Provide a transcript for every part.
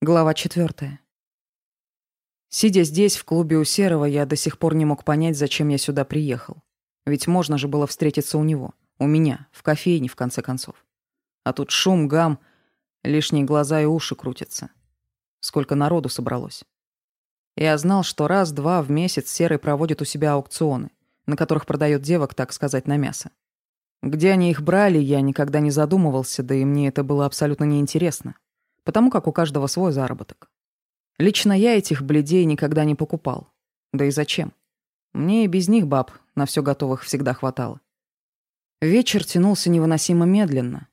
Глава четвертая. Сидя здесь, в клубе у Серого, я до сих пор не мог понять, зачем я сюда приехал. Ведь можно же было встретиться у него, у меня, в кофейне, в конце концов. А тут шум, гам, лишние глаза и уши крутятся. Сколько народу собралось. Я знал, что раз-два в месяц Серый проводит у себя аукционы, на которых продает девок, так сказать, на мясо. Где они их брали, я никогда не задумывался, да и мне это было абсолютно неинтересно потому как у каждого свой заработок. Лично я этих бледей никогда не покупал. Да и зачем? Мне и без них баб на все готовых всегда хватало. Вечер тянулся невыносимо медленно.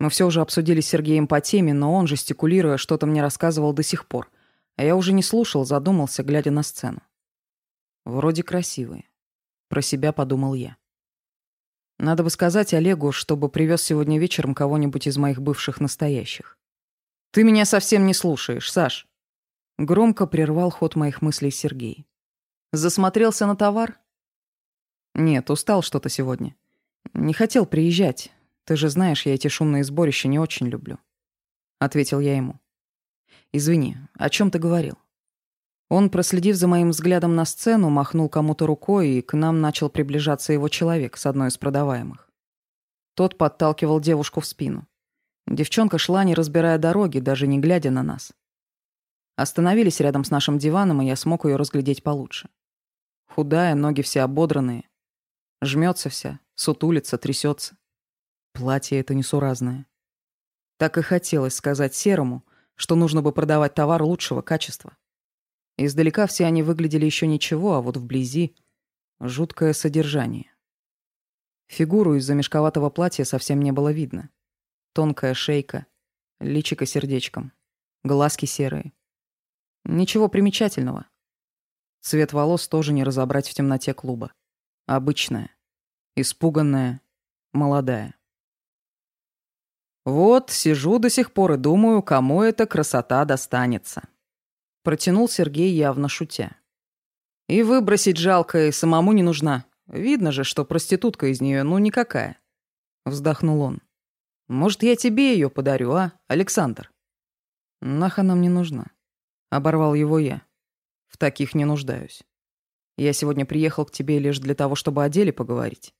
Мы все уже обсудили с Сергеем по теме, но он, жестикулируя, что-то мне рассказывал до сих пор. А я уже не слушал, задумался, глядя на сцену. Вроде красивые. Про себя подумал я. Надо бы сказать Олегу, чтобы привез сегодня вечером кого-нибудь из моих бывших настоящих. «Ты меня совсем не слушаешь, Саш!» Громко прервал ход моих мыслей Сергей. «Засмотрелся на товар?» «Нет, устал что-то сегодня. Не хотел приезжать. Ты же знаешь, я эти шумные сборища не очень люблю». Ответил я ему. «Извини, о чем ты говорил?» Он, проследив за моим взглядом на сцену, махнул кому-то рукой, и к нам начал приближаться его человек с одной из продаваемых. Тот подталкивал девушку в спину. Девчонка шла, не разбирая дороги, даже не глядя на нас. Остановились рядом с нашим диваном, и я смог ее разглядеть получше. Худая, ноги все ободранные. Жмется вся, сутулится, трясется. Платье это несуразное. Так и хотелось сказать Серому, что нужно бы продавать товар лучшего качества. Издалека все они выглядели еще ничего, а вот вблизи — жуткое содержание. Фигуру из-за мешковатого платья совсем не было видно. Тонкая шейка, личико сердечком, глазки серые. Ничего примечательного. Цвет волос тоже не разобрать в темноте клуба. Обычная, испуганная, молодая. Вот, сижу до сих пор и думаю, кому эта красота достанется. Протянул Сергей явно шутя. И выбросить жалко, и самому не нужна. Видно же, что проститутка из нее, ну никакая. Вздохнул он. Может, я тебе ее подарю, а, Александр?» «Нах она мне нужна», — оборвал его я. «В таких не нуждаюсь. Я сегодня приехал к тебе лишь для того, чтобы о деле поговорить.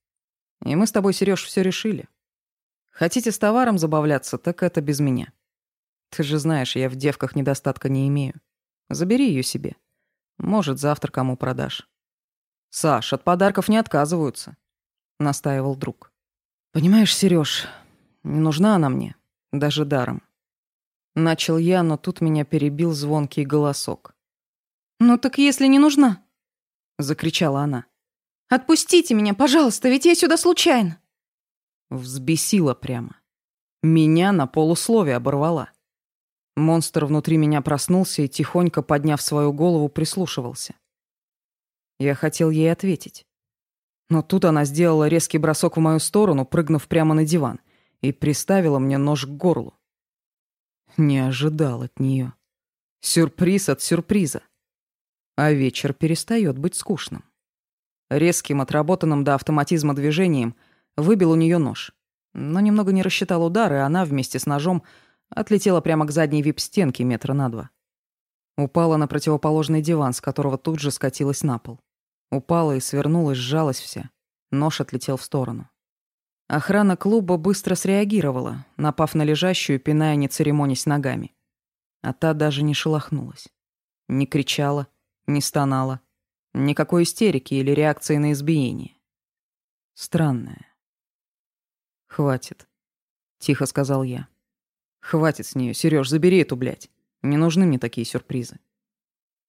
И мы с тобой, Сереж, все решили. Хотите с товаром забавляться, так это без меня. Ты же знаешь, я в девках недостатка не имею. Забери ее себе. Может, завтра кому продашь». «Саш, от подарков не отказываются», — настаивал друг. «Понимаешь, Сереж, не нужна она мне, даже даром. Начал я, но тут меня перебил звонкий голосок. «Ну так если не нужна?» — закричала она. «Отпустите меня, пожалуйста, ведь я сюда случайно!» Взбесила прямо. Меня на полусловие оборвала. Монстр внутри меня проснулся и, тихонько подняв свою голову, прислушивался. Я хотел ей ответить. Но тут она сделала резкий бросок в мою сторону, прыгнув прямо на диван, и приставила мне нож к горлу. Не ожидал от нее. Сюрприз от сюрприза. А вечер перестает быть скучным. Резким, отработанным до автоматизма движением выбил у нее нож. Но немного не рассчитал удар, и она вместе с ножом отлетела прямо к задней вип-стенке метра на два. Упала на противоположный диван, с которого тут же скатилась на пол. Упала и свернулась, сжалась вся. Нож отлетел в сторону. Охрана клуба быстро среагировала, напав на лежащую, пиная не церемонясь ногами. А та даже не шелохнулась. Не кричала, не стонала. Никакой истерики или реакции на избиение. Странная. «Хватит», — тихо сказал я. «Хватит с нее, Сереж, забери эту, блядь. Не нужны мне такие сюрпризы».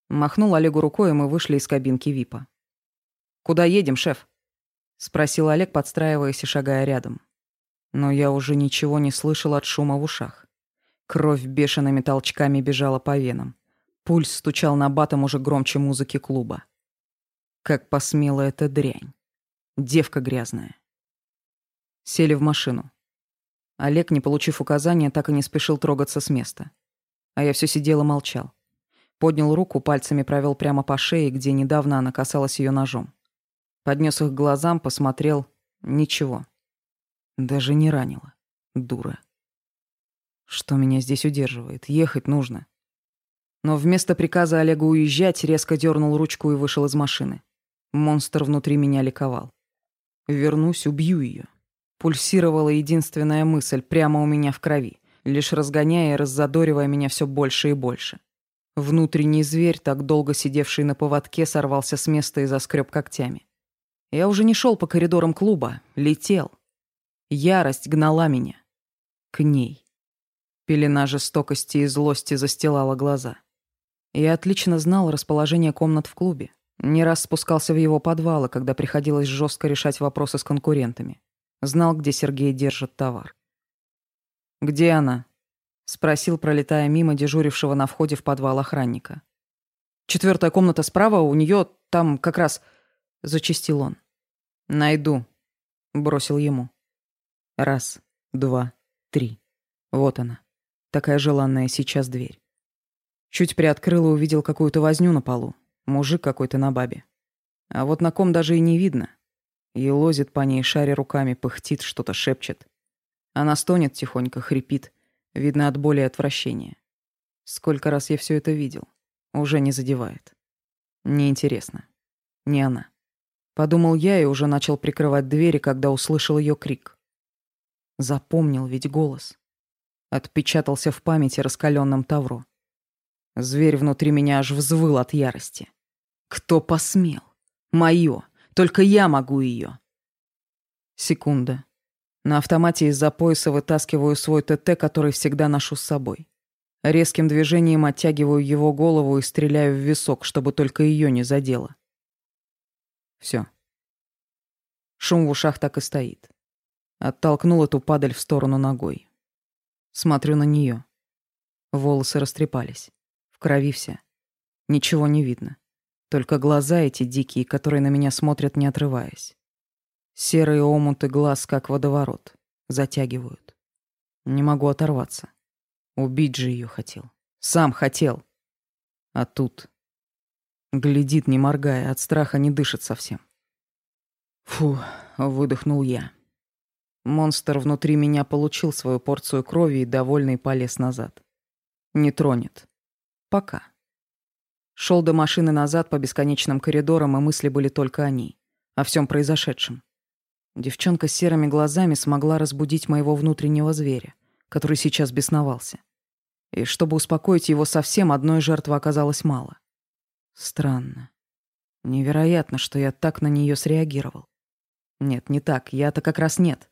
Махнул Олегу рукой, и мы вышли из кабинки ВИПа. «Куда едем, шеф?» Спросил Олег, подстраиваясь и шагая рядом. Но я уже ничего не слышал от шума в ушах. Кровь бешеными толчками бежала по венам. Пульс стучал на батом уже громче музыки клуба. Как посмела эта дрянь. Девка грязная. Сели в машину. Олег, не получив указания, так и не спешил трогаться с места. А я все сидел и молчал. Поднял руку, пальцами провел прямо по шее, где недавно она касалась ее ножом. Поднес их глазам, посмотрел. Ничего. Даже не ранило. Дура. Что меня здесь удерживает? Ехать нужно. Но вместо приказа Олегу уезжать, резко дернул ручку и вышел из машины. Монстр внутри меня ликовал. Вернусь, убью ее. Пульсировала единственная мысль прямо у меня в крови, лишь разгоняя и раззадоривая меня все больше и больше. Внутренний зверь, так долго сидевший на поводке, сорвался с места и заскреб когтями. Я уже не шел по коридорам клуба, летел. Ярость гнала меня. К ней. Пелена жестокости и злости застилала глаза. Я отлично знал расположение комнат в клубе. Не раз спускался в его подвалы, когда приходилось жестко решать вопросы с конкурентами. Знал, где Сергей держит товар. «Где она?» — спросил, пролетая мимо дежурившего на входе в подвал охранника. «Четвертая комната справа, у нее там как раз...» — зачистил он. «Найду», — бросил ему. Раз, два, три. Вот она. Такая желанная сейчас дверь. Чуть приоткрыл и увидел какую-то возню на полу. Мужик какой-то на бабе. А вот на ком даже и не видно. И лозит по ней, шаря руками, пыхтит, что-то шепчет. Она стонет тихонько, хрипит. Видно от боли и отвращения. Сколько раз я все это видел. Уже не задевает. Неинтересно. Не она. Подумал я и уже начал прикрывать двери, когда услышал ее крик. Запомнил ведь голос. Отпечатался в памяти раскаленным тавро. Зверь внутри меня аж взвыл от ярости. Кто посмел? Моё. Только я могу ее. Секунда. На автомате из-за пояса вытаскиваю свой ТТ, который всегда ношу с собой. Резким движением оттягиваю его голову и стреляю в висок, чтобы только ее не задело. Все. Шум в ушах так и стоит. Оттолкнул эту падаль в сторону ногой. Смотрю на нее. Волосы растрепались. В крови вся. Ничего не видно. Только глаза эти дикие, которые на меня смотрят, не отрываясь. Серые омуты глаз, как водоворот, затягивают. Не могу оторваться. Убить же ее хотел. Сам хотел. А тут... Глядит, не моргая, от страха не дышит совсем. Фу, выдохнул я. Монстр внутри меня получил свою порцию крови и довольный полез назад. Не тронет. Пока. Шел до машины назад по бесконечным коридорам, и мысли были только о ней, о всем произошедшем. Девчонка с серыми глазами смогла разбудить моего внутреннего зверя, который сейчас бесновался. И чтобы успокоить его совсем, одной жертвы оказалось мало. Странно. Невероятно, что я так на нее среагировал. Нет, не так, я-то как раз нет.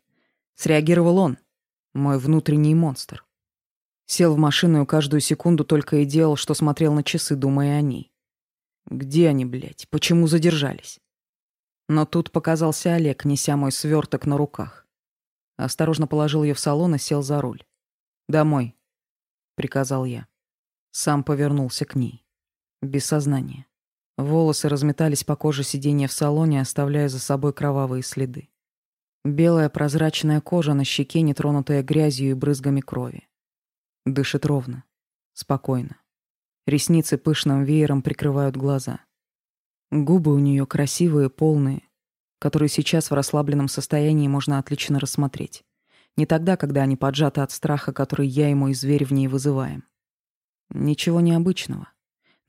Среагировал он, мой внутренний монстр. Сел в машину и каждую секунду только и делал, что смотрел на часы, думая о ней. Где они, блядь? Почему задержались? Но тут показался Олег, неся мой сверток на руках. Осторожно положил ее в салон и сел за руль. «Домой», — приказал я. Сам повернулся к ней. Без сознания. Волосы разметались по коже сиденья в салоне, оставляя за собой кровавые следы. Белая прозрачная кожа на щеке, не тронутая грязью и брызгами крови. Дышит ровно, спокойно. Ресницы пышным веером прикрывают глаза. Губы у нее красивые, полные, которые сейчас в расслабленном состоянии можно отлично рассмотреть. Не тогда, когда они поджаты от страха, который я и мой зверь в ней вызываем. Ничего необычного.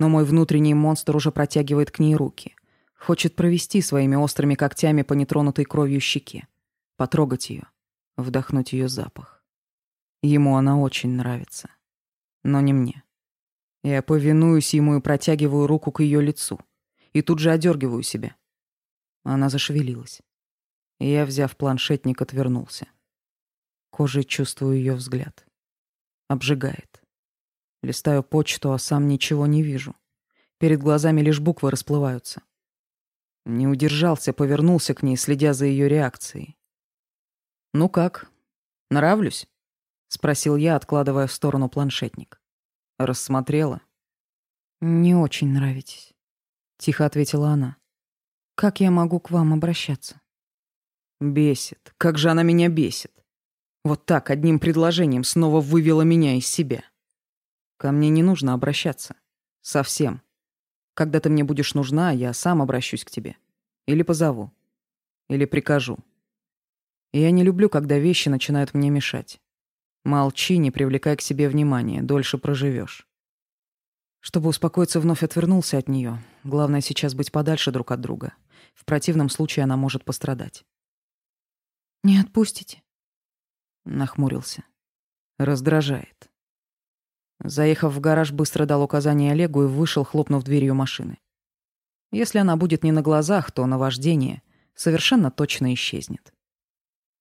Но мой внутренний монстр уже протягивает к ней руки. Хочет провести своими острыми когтями по нетронутой кровью щеке. Потрогать ее, вдохнуть ее запах. Ему она очень нравится. Но не мне. Я повинуюсь ему и протягиваю руку к ее лицу. И тут же одергиваю себя. Она зашевелилась. Я, взяв планшетник, отвернулся. Кожей чувствую ее взгляд. Обжигает. Листаю почту, а сам ничего не вижу. Перед глазами лишь буквы расплываются. Не удержался, повернулся к ней, следя за ее реакцией. «Ну как? Нравлюсь?» — спросил я, откладывая в сторону планшетник. «Рассмотрела?» «Не очень нравитесь», — тихо ответила она. «Как я могу к вам обращаться?» «Бесит. Как же она меня бесит. Вот так, одним предложением, снова вывела меня из себя. Ко мне не нужно обращаться. Совсем. Когда ты мне будешь нужна, я сам обращусь к тебе. Или позову. Или прикажу. я не люблю, когда вещи начинают мне мешать. Молчи, не привлекай к себе внимания, дольше проживешь. Чтобы успокоиться, вновь отвернулся от нее. Главное сейчас быть подальше друг от друга. В противном случае она может пострадать. «Не отпустите?» Нахмурился. Раздражает. Заехав в гараж, быстро дал указание Олегу и вышел, хлопнув дверью машины. Если она будет не на глазах, то на вождение совершенно точно исчезнет.